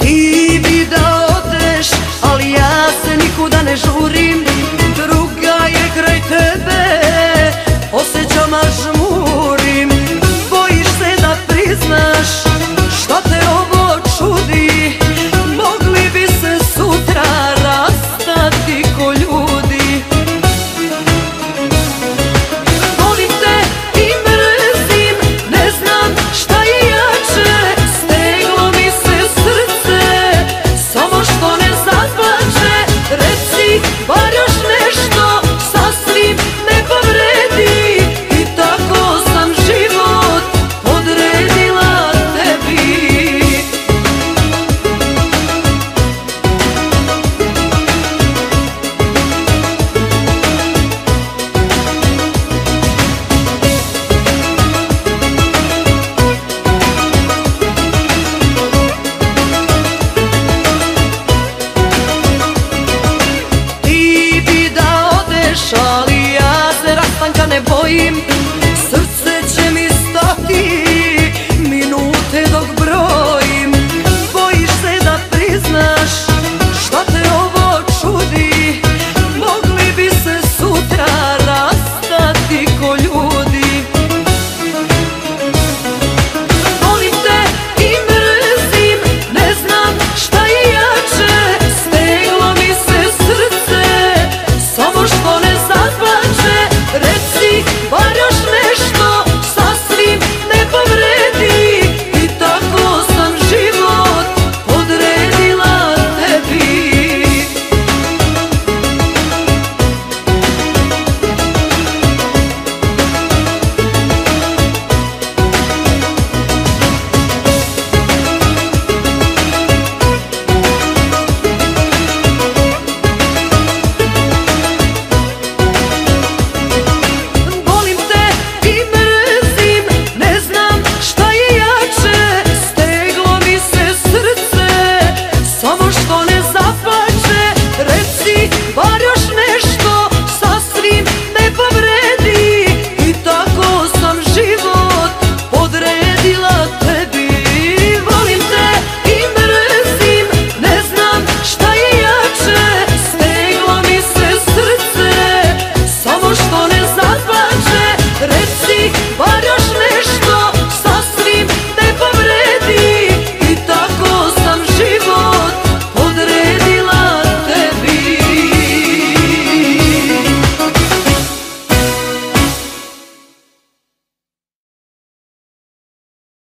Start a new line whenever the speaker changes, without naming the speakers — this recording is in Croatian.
Ti bi da odeš, ali ja se nikuda ne žuri yüreğim